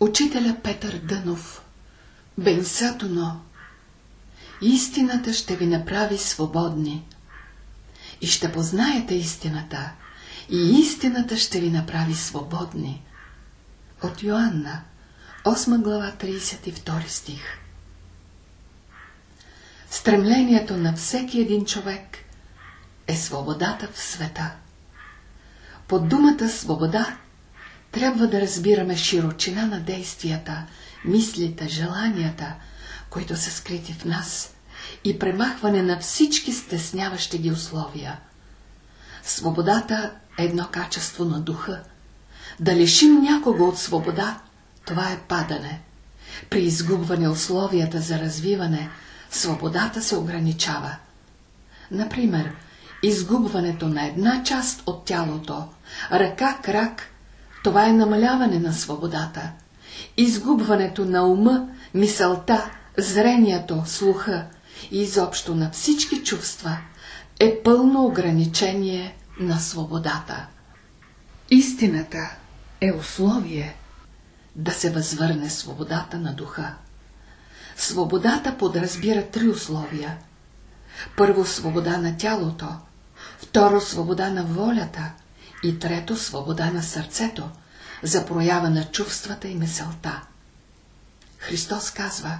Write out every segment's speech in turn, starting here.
Учителя Петър Дънов Бенсатоно Истината ще ви направи свободни. И ще познаете истината. И истината ще ви направи свободни. От Йоанна, 8 глава, 32 стих. Стремлението на всеки един човек е свободата в света. Под думата свобода трябва да разбираме широчина на действията, мислите, желанията, които са скрити в нас и премахване на всички стесняващи ги условия. Свободата е едно качество на духа. Да лишим някого от свобода, това е падане. При изгубване условията за развиване, свободата се ограничава. Например, изгубването на една част от тялото, ръка, крак, това е намаляване на свободата. Изгубването на ума, мисълта, зрението, слуха и изобщо на всички чувства е пълно ограничение на свободата. Истината е условие да се възвърне свободата на духа. Свободата подразбира три условия. Първо свобода на тялото, второ свобода на волята и трето свобода на сърцето за проява на чувствата и мисълта. Христос казва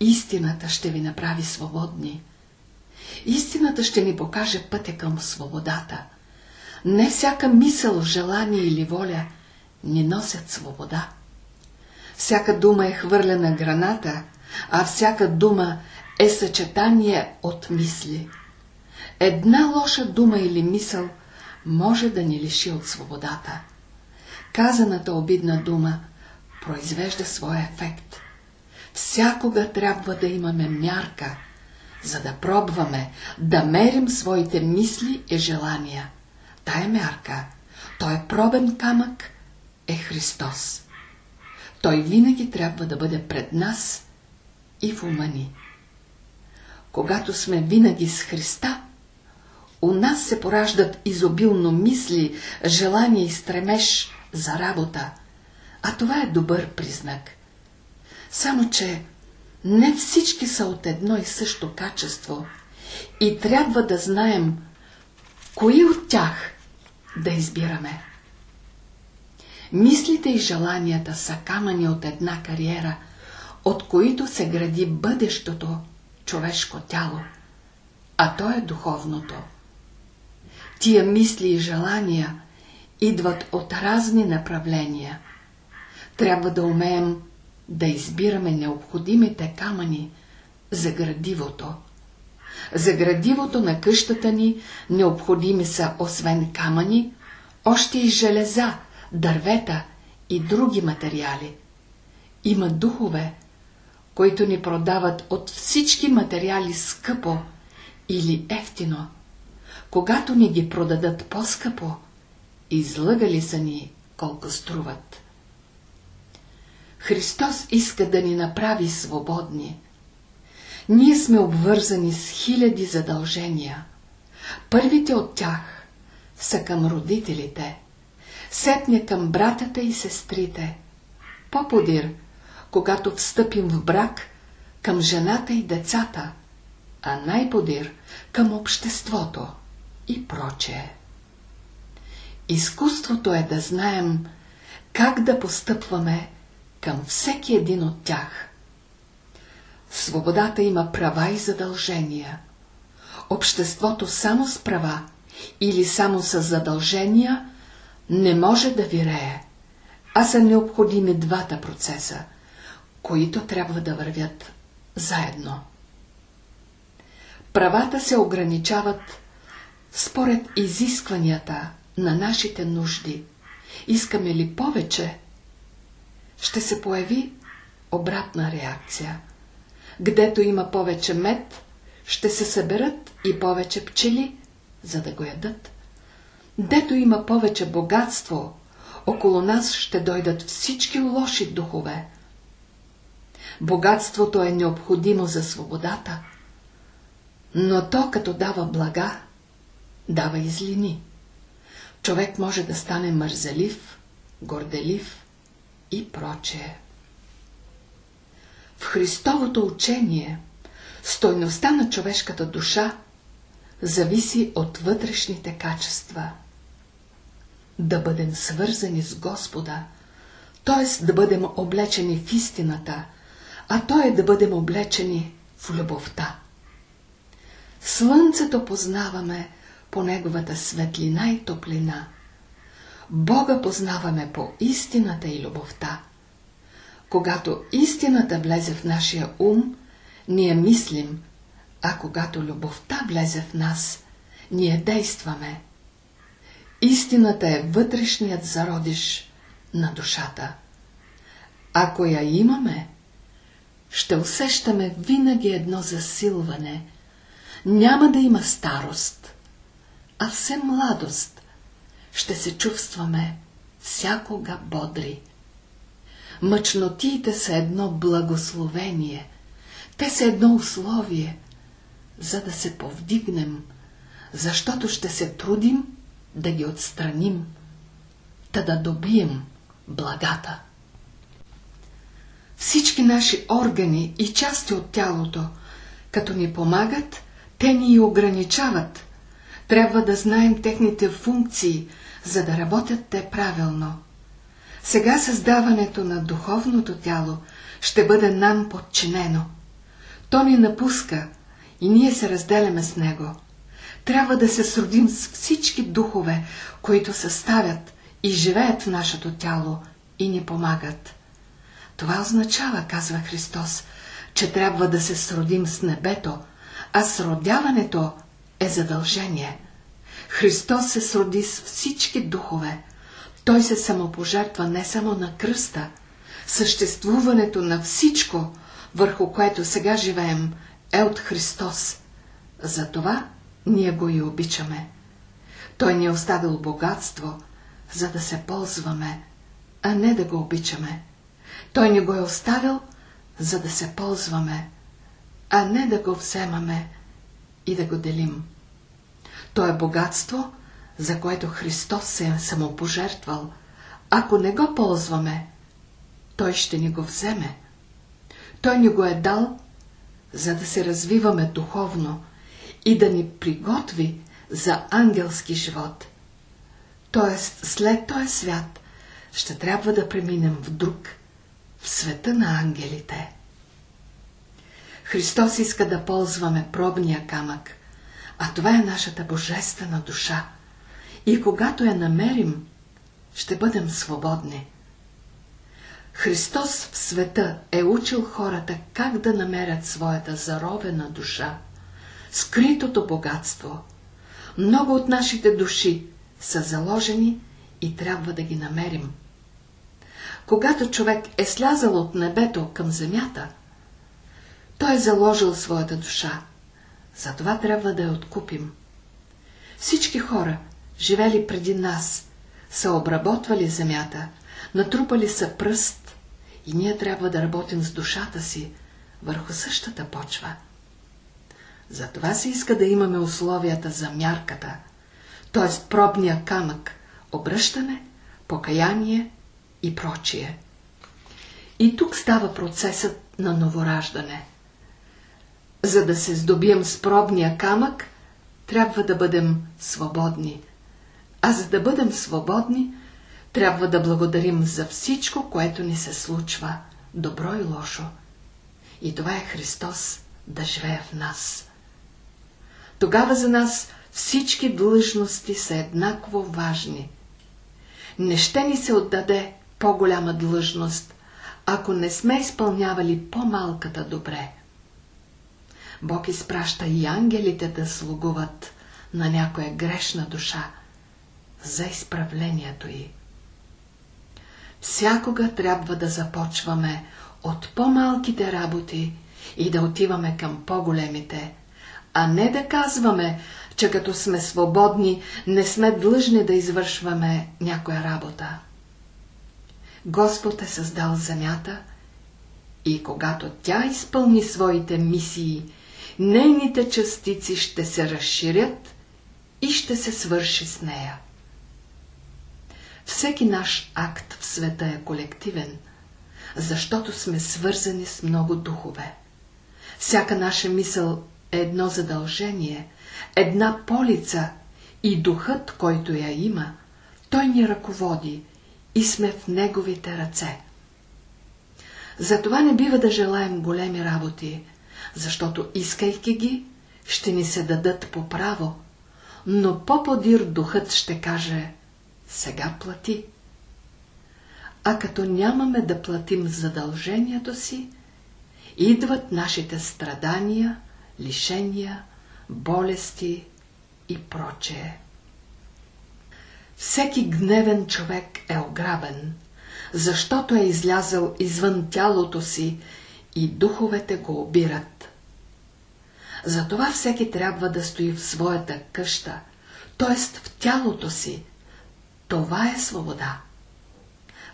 Истината ще ви направи свободни. Истината ще ни покаже пътя към свободата. Не всяка мисъл, желание или воля ни носят свобода. Всяка дума е хвърлена граната, а всяка дума е съчетание от мисли. Една лоша дума или мисъл може да ни лиши от свободата. Казаната обидна дума произвежда своя ефект. Всякога трябва да имаме мярка, за да пробваме, да мерим своите мисли и желания. Тая мярка, той е пробен камък, е Христос. Той винаги трябва да бъде пред нас и в ума ни. Когато сме винаги с Христа, у нас се пораждат изобилно мисли, желания и стремеж за работа, а това е добър признак. Само, че не всички са от едно и също качество и трябва да знаем кои от тях да избираме. Мислите и желанията са камъни от една кариера, от които се гради бъдещото човешко тяло, а то е духовното. Тия мисли и желания идват от разни направления. Трябва да умеем да избираме необходимите камъни за градивото. За градивото на къщата ни необходими са освен камъни, още и железа, дървета и други материали. Има духове, които ни продават от всички материали скъпо или ефтино. Когато ни ги продадат по-скъпо, излъгали са ни колко струват. Христос иска да ни направи свободни. Ние сме обвързани с хиляди задължения. Първите от тях са към родителите, сетне към братята и сестрите, по-подир, когато встъпим в брак, към жената и децата, а най-подир към обществото и прочее. Изкуството е да знаем как да постъпваме към всеки един от тях. Свободата има права и задължения. Обществото само с права или само с задължения не може да вирее, а са необходими двата процеса, които трябва да вървят заедно. Правата се ограничават според изискванията на нашите нужди. Искаме ли повече, ще се появи обратна реакция. Гдето има повече мед, ще се съберат и повече пчели, за да го ядат. Дето има повече богатство, около нас ще дойдат всички лоши духове. Богатството е необходимо за свободата, но то като дава блага, дава и злини. Човек може да стане мързелив, горделив и прочее. В Христовото учение стойността на човешката душа зависи от вътрешните качества. Да бъдем свързани с Господа, т.е. да бъдем облечени в истината, а то е да бъдем облечени в любовта. Слънцето познаваме по неговата светлина и топлина. Бога познаваме по истината и любовта. Когато истината влезе в нашия ум, ние мислим, а когато любовта влезе в нас, ние действаме. Истината е вътрешният зародиш на душата. Ако я имаме, ще усещаме винаги едно засилване. Няма да има старост, а все младост. Ще се чувстваме всякога бодри. Мъчнотиите са едно благословение. Те са едно условие, за да се повдигнем, защото ще се трудим да ги отстраним, да да добием благата. Всички наши органи и части от тялото, като ни помагат, те ни ограничават. Трябва да знаем техните функции, за да работят те правилно. Сега създаването на духовното тяло ще бъде нам подчинено. То ни напуска и ние се разделяме с него. Трябва да се сродим с всички духове, които съставят и живеят в нашето тяло и ни помагат. Това означава, казва Христос, че трябва да се сродим с небето, а сродяването е задължение. Христос се сроди с всички духове. Той се самопожертва не само на кръста, съществуването на всичко, върху което сега живеем, е от Христос. Затова ние го и обичаме. Той ни е оставил богатство, за да се ползваме, а не да го обичаме. Той ни го е оставил, за да се ползваме, а не да го вземаме и да го делим. То е богатство, за което Христос се е самопожертвал. Ако не го ползваме, Той ще ни го вземе. Той ни го е дал, за да се развиваме духовно и да ни приготви за ангелски живот. Тоест, след този свят ще трябва да преминем в друг, в света на ангелите. Христос иска да ползваме пробния камък, а това е нашата божествена душа. И когато я намерим, ще бъдем свободни. Христос в света е учил хората как да намерят своята заровена душа, скритото богатство. Много от нашите души са заложени и трябва да ги намерим. Когато човек е слязал от небето към земята, той е заложил своята душа. Затова трябва да я откупим. Всички хора, живели преди нас, са обработвали земята, натрупали са пръст и ние трябва да работим с душата си върху същата почва. Затова се иска да имаме условията за мярката, т.е. пробния камък, обръщане, покаяние и прочие. И тук става процесът на новораждане. За да се здобием с пробния камък, трябва да бъдем свободни. А за да бъдем свободни, трябва да благодарим за всичко, което ни се случва, добро и лошо. И това е Христос да живее в нас. Тогава за нас всички длъжности са еднакво важни. Не ще ни се отдаде по-голяма длъжност, ако не сме изпълнявали по-малката добре. Бог изпраща и ангелите да слугуват на някоя грешна душа за изправлението й. Всякога трябва да започваме от по-малките работи и да отиваме към по-големите, а не да казваме, че като сме свободни, не сме длъжни да извършваме някоя работа. Господ е създал земята и когато тя изпълни своите мисии, нейните частици ще се разширят и ще се свърши с нея. Всеки наш акт в света е колективен, защото сме свързани с много духове. Всяка наша мисъл е едно задължение, една полица и духът, който я има, той ни ръководи и сме в неговите ръце. Затова не бива да желаем големи работи, защото искайки ги, ще ни се дадат по право, но по-подир духът ще каже сега плати. А като нямаме да платим задължението си, идват нашите страдания, лишения, болести и прочее. Всеки гневен човек е ограбен, защото е излязъл извън тялото си и духовете го обират. Затова всеки трябва да стои в своята къща, т.е. в тялото си. Това е свобода.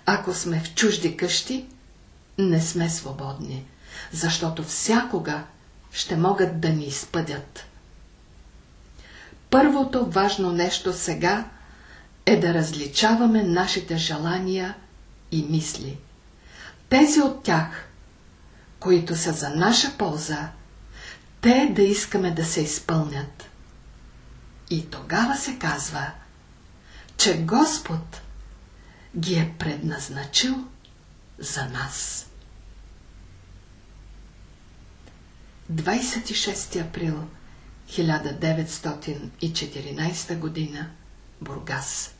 Ако сме в чужди къщи, не сме свободни, защото всякога ще могат да ни изпъдят. Първото важно нещо сега е да различаваме нашите желания и мисли. Тези от тях, които са за наша полза, те да искаме да се изпълнят. И тогава се казва, че Господ ги е предназначил за нас. 26 април 1914 година Бургас